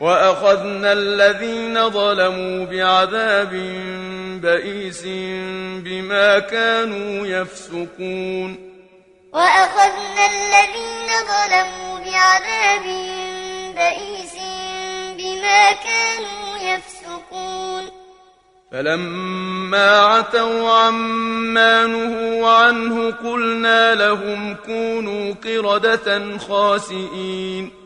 وأخذنا الذين ظلموا بعذاب بئيس بما كانوا يفسقون. وأخذنا الذين ظلموا بعذاب بئيس بما كانوا يفسقون. فلما عتوا عما نهوا عنه قلنا لهم كونوا قردة خاسئين.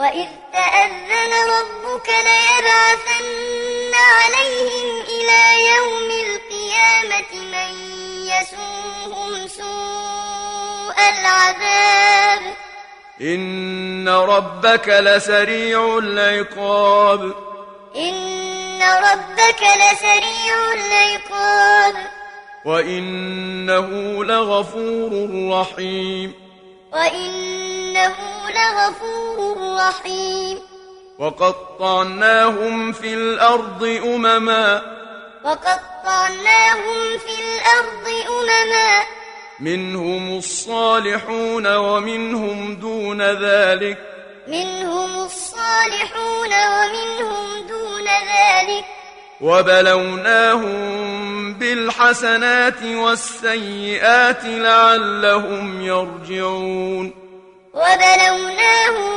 وإذ تأذن ربك ليبعثن عليهم إلى يوم القيامة من يسومهم سوء العذاب إن ربك لسريع العقاب إن ربك لسريع العقاب وإنه لغفور رحيم وإنه لغفور رحيم وقطعناهم في الأرض أمما وقطعناهم في الأرض أمما منهم الصالحون ومنهم دون ذلك منهم الصالحون ومنهم دون ذلك وبلوناهم بالحسنات والسيئات لعلهم يرجعون. وبلوناهم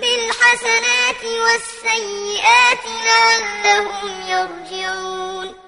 بالحسنات والسيئات لعلهم يرجعون.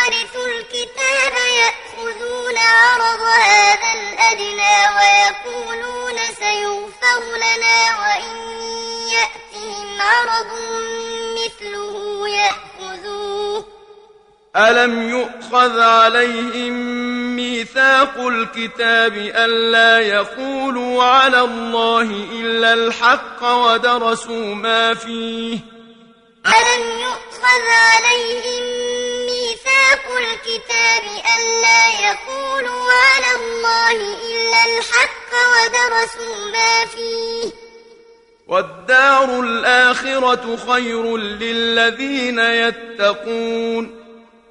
ورثوا الكتاب يأخذون عرض هذا الأدنى ويقولون سيغفر لنا وإن يأتهم عرض مثله يأخذوه. ألم يؤخذ عليهم ميثاق الكتاب ألا يقولوا على الله إلا الحق ودرسوا ما فيه؟ ألم يؤخذ عليهم ميثاق الكتاب ألا يقولوا على الله إلا الحق ودرسوا ما فيه؟ والدار الآخرة خير للذين يتقون.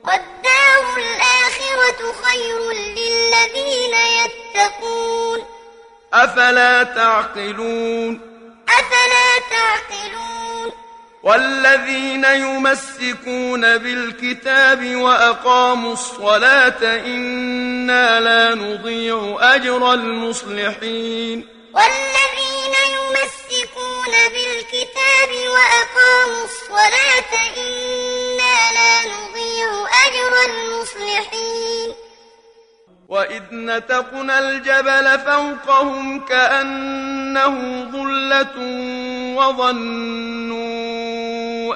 والدار الآخرة خير للذين يتقون. أفلا تعقلون؟ أفلا تعقلون؟ والذين يمسكون بالكتاب وأقاموا الصلاة إنا لا نضيع أجر المصلحين. والذين يمسكون بالكتاب وأقاموا الصلاة إنا لا نضيع أجر المصلحين. وإذ نتقنا الجبل فوقهم كأنه ظلة وظنوا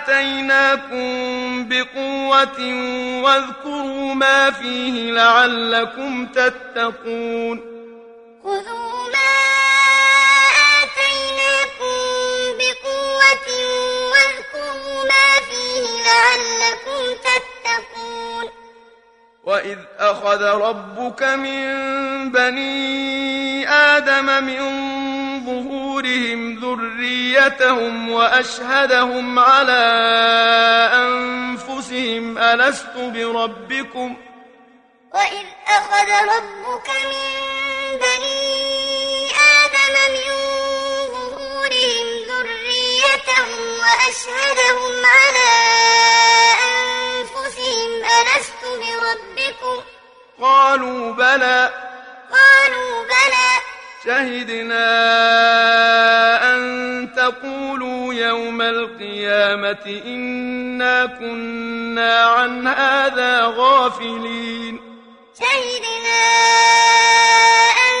آتيناكم بقوة واذكروا ما فيه لعلكم تتقون خذوا ما آتيناكم بقوة واذكروا ما فيه لعلكم تتقون وإذ أخذ ربك من بني آدم من ظهورهم ذريتهم وأشهدهم على أنفسهم ألست بربكم وإذ أخذ ربك من بني آدم من ظهورهم ذريتهم وأشهدهم على أنفسهم ألست بربكم قالوا بلى. قالوا بلى. شهدنا أن تقولوا يوم القيامة إنا كنا عن هذا غافلين. شهدنا أن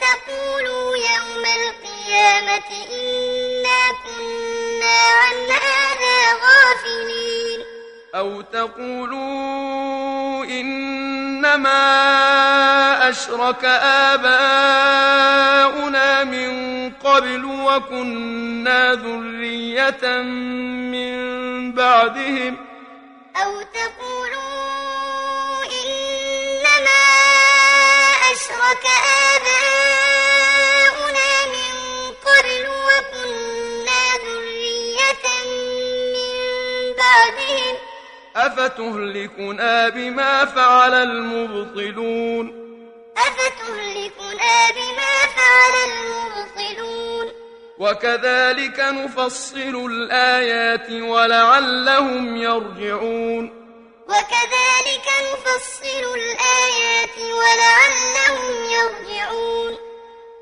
تقولوا يوم القيامة إنا كنا عن هذا غافلين. أو تقولوا إنما أشرك آباؤنا من قبل وكنا ذرية من بعدهم أو تقولوا إنما أشرك آباؤنا من قبل وكنا ذرية من بعدهم أفتهلكنا بما فعل المبطلون أفتهلكنا بما فعل المبطلون وكذلك نفصل الآيات ولعلهم يرجعون وكذلك نفصل الآيات ولعلهم يرجعون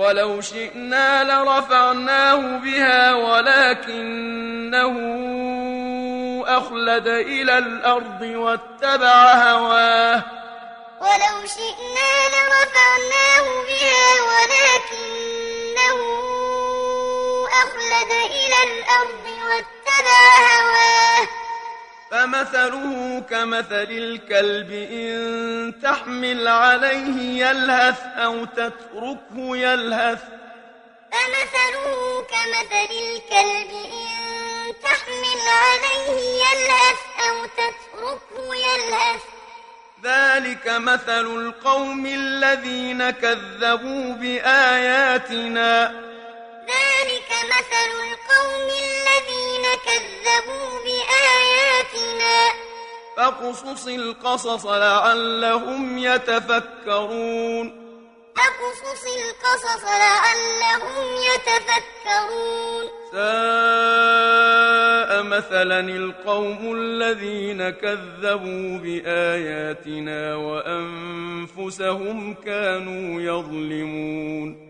ولو شئنا لرفعناه بها ولكنه أخلد إلى الأرض واتبع هواه. ولو شئنا لرفعناه بها ولكنه أخلد إلى الأرض واتبع هواه. فمثله كمثل الكلب إن تحمل عليه يلهث أو تتركه يلهث. فمثله كمثل الكلب إن تحمل عليه يلهث أو تتركه يلهث. ذلك مثل القوم الذين كذبوا بآياتنا. ذلك مثل القوم الذين كذبوا بآياتنا فاقصص القصص لعلهم يتفكرون. فاقصص القصص لعلهم يتفكرون. ساء مثلا القوم الذين كذبوا بآياتنا وأنفسهم كانوا يظلمون.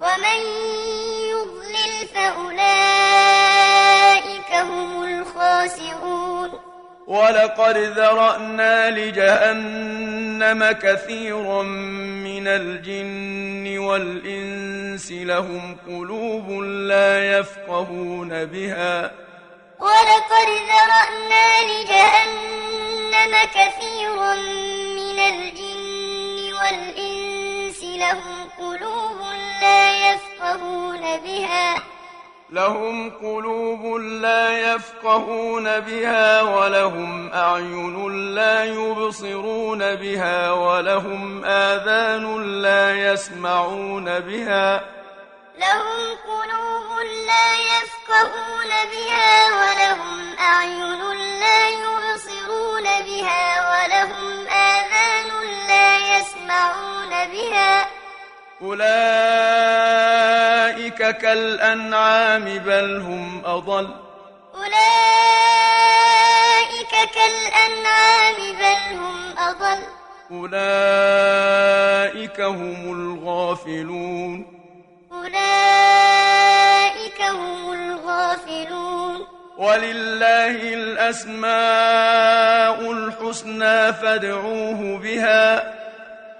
ومن يضلل فأولئك هم الخاسرون. ولقد ذرأنا لجهنم كثيرا من الجن والإنس لهم قلوب لا يفقهون بها. ولقد ذرأنا لجهنم كثيرا من الجن والإنس لهم قلوب لا يفقهون بها. لهم قلوب لا يفقهون بها ولهم أعين لا يبصرون بها ولهم آذان لا يسمعون بها. لهم قلوب لا يفقهون بها ولهم أعين لا يبصرون بها ولهم آذان لا يسمعون بها. أولئك كالأنعام بل هم أضل. أولئك كالأنعام بل هم أضل. أولئك هم الغافلون. أولئك هم الغافلون. ولله الأسماء الحسنى فادعوه بها.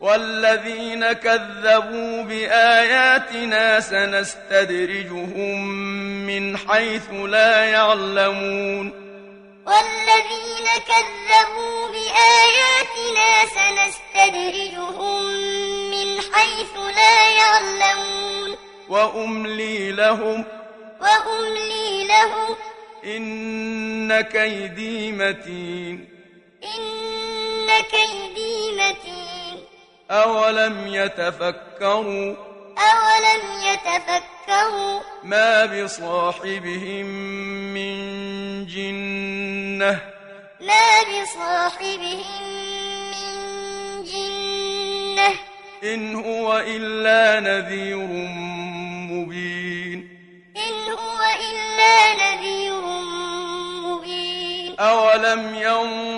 والذين كذبوا بآياتنا سنستدرجهم من حيث لا يعلمون. والذين كذبوا بآياتنا سنستدرجهم من حيث لا يعلمون. وأملي لهم. وأملي لهم. إن كيدي متين. إن كيدي متين. أولم يتفكروا أولم يتفكروا ما بصاحبهم من جنة ما بصاحبهم من جنة إن هو إلا نذير مبين إن هو إلا نذير مبين أولم ينظروا في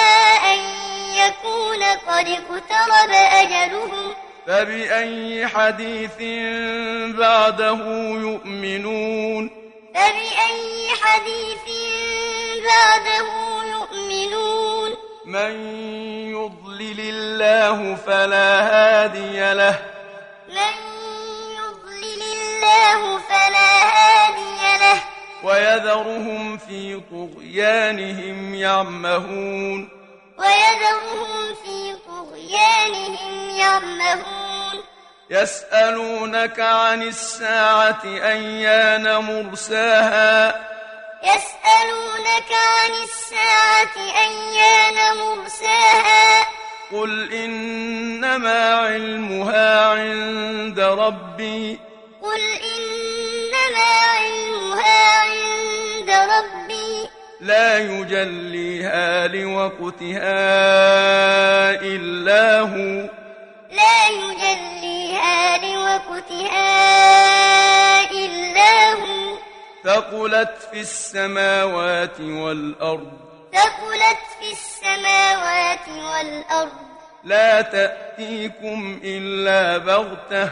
يكون قد اقترب أجلهم. فبأي حديث بعده يؤمنون؟ فبأي حديث بعده يؤمنون؟ من يضلل الله فلا هادي له. من يضلل الله فلا هادي له. ويذرهم في طغيانهم يعمهون. ويذرهم في طغيانهم يعمهون يسألونك عن الساعة أيان مرساها. يسألونك عن الساعة أيان مرساها. قل إنما علمها عند ربي. قل إنما علمها عند ربي. لا يجليها لوقتها إلا هو. لا يجليها لوقتها إلا هو. ثقلت في السماوات والأرض. ثقلت في السماوات والأرض. لا تأتيكم إلا بغتة.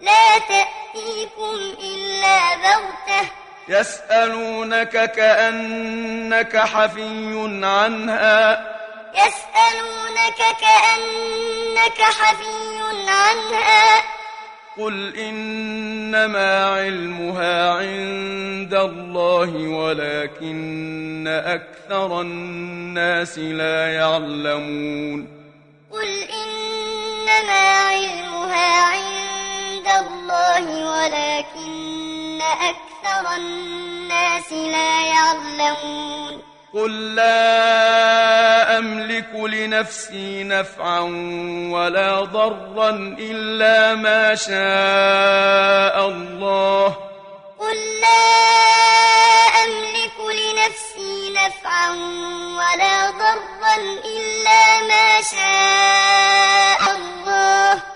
لا تأتيكم إلا بغتة. يسألونك كأنك حفي عنها. يسألونك كأنك حفي عنها. قل إنما علمها عند الله ولكن أكثر الناس لا يعلمون. قل إنما علمها عند الله ولكن أكثر الناس لا يعلمون. قل لا أملك لنفسي نفعا ولا ضرا إلا ما شاء الله. قل لا أملك لنفسي نفعا ولا ضرا إلا ما شاء الله.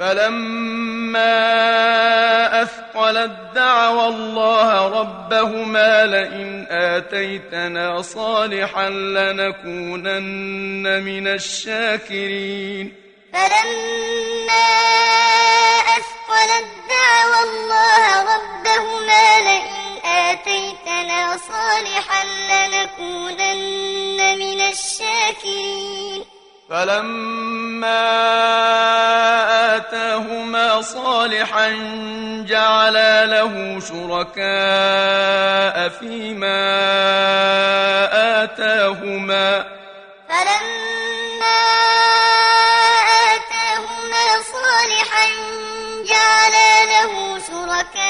فلما أثقلت دعوى الله ربهما لئن آتيتنا صالحا لنكونن من الشاكرين فلما أثقلت دعوى الله ربهما لئن آتيتنا صالحا لأكونن من الشاكرين فلما آتاهما صالحا جعلا له شركاء فيما آتاهما. فلما آتاهما صالحا جعلا له شركاء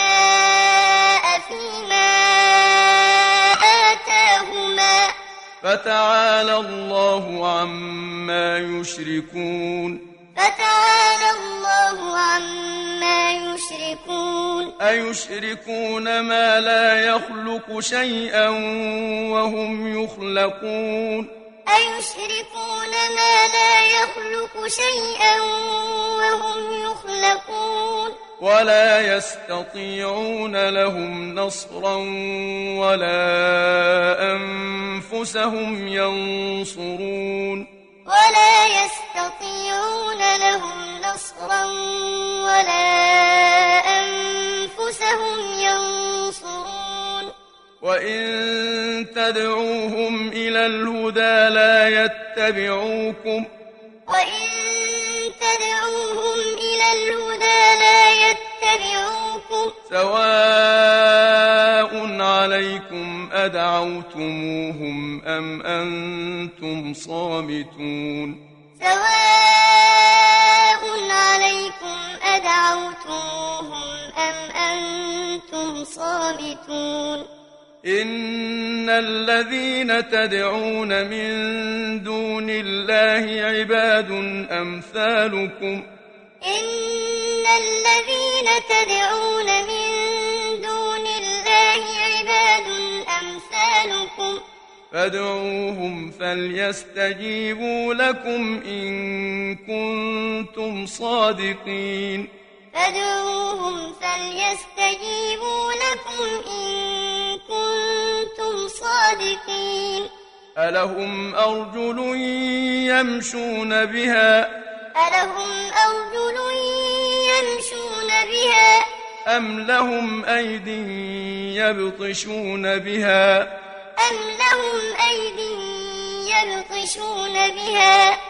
فتعالى الله عما يشركون. فتعالى الله عما يشركون. أيشركون ما لا يخلق شيئا وهم يخلقون. أيشركون ما لا يخلق شيئا وهم يخلقون. ولا يستطيعون لهم نصرا ولا أنفسهم ينصرون. ولا يستطيعون لهم نصرا ولا أنفسهم ينصرون. وإن تدعوهم إلى الهدى لا يتبعوكم. وإن تدعوهم إلى الهدى لا يتبعوكم. سواء عليكم أدعوتموهم أم أنتم صامتون. سواء عليكم أدعوتموهم أم أنتم صامتون. إن الذين تدعون من دون الله عباد أمثالكم إن الذين تدعون من دون الله عباد أمثالكم فادعوهم فليستجيبوا لكم إن كنتم صادقين فادعوهم فليستجيبوا لكم إن كنتم صادقين. ألهم أرجل يمشون بها؟ ألهم أرجل يمشون بها؟ أم لهم أيد يبطشون بها؟ أم لهم أيد يبطشون بها؟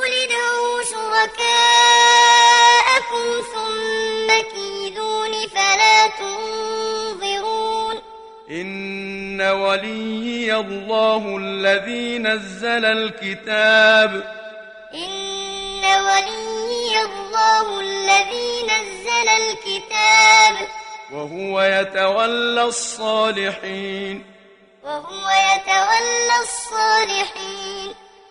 قل ادعوا شركاءكم ثم كيدون فلا تنظرون. إن وليي الله الذي نزل الكتاب. إن وليي الله الذي نزل الكتاب. وهو يتولى الصالحين. وهو يتولى الصالحين.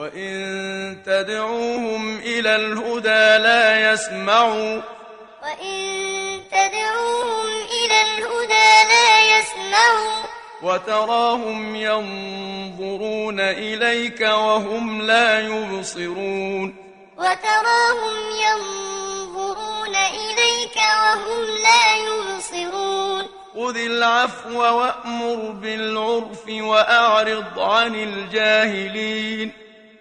وإن تدعوهم إلى الهدى لا يسمعوا وإن تدعوهم إلى الهدى لا يسمعوا وتراهم ينظرون إليك وهم لا يبصرون وتراهم ينظرون إليك وهم لا يبصرون خذ العفو وأمر بالعرف وأعرض عن الجاهلين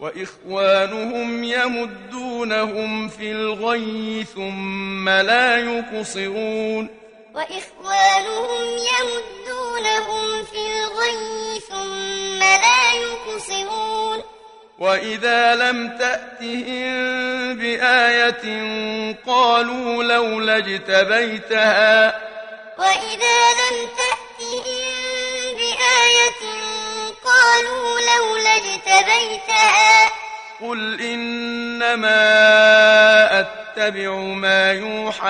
وإخوانهم يمدونهم في الغي ثم لا يقصرون. وإخوانهم يمدونهم في الغي ثم لا يقصرون. وإذا لم تأتهم بآية قالوا لولا اجتبيتها. وإذا لم تأتهم قالوا لولا اجتبيتها. قل إنما أتبع ما يوحى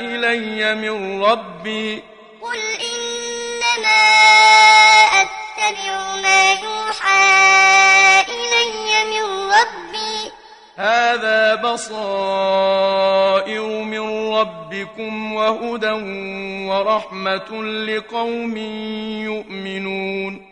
إلي من ربي. قل إنما أتبع ما يوحى إلي من ربي. هذا بصائر من ربكم وهدى ورحمة لقوم يؤمنون.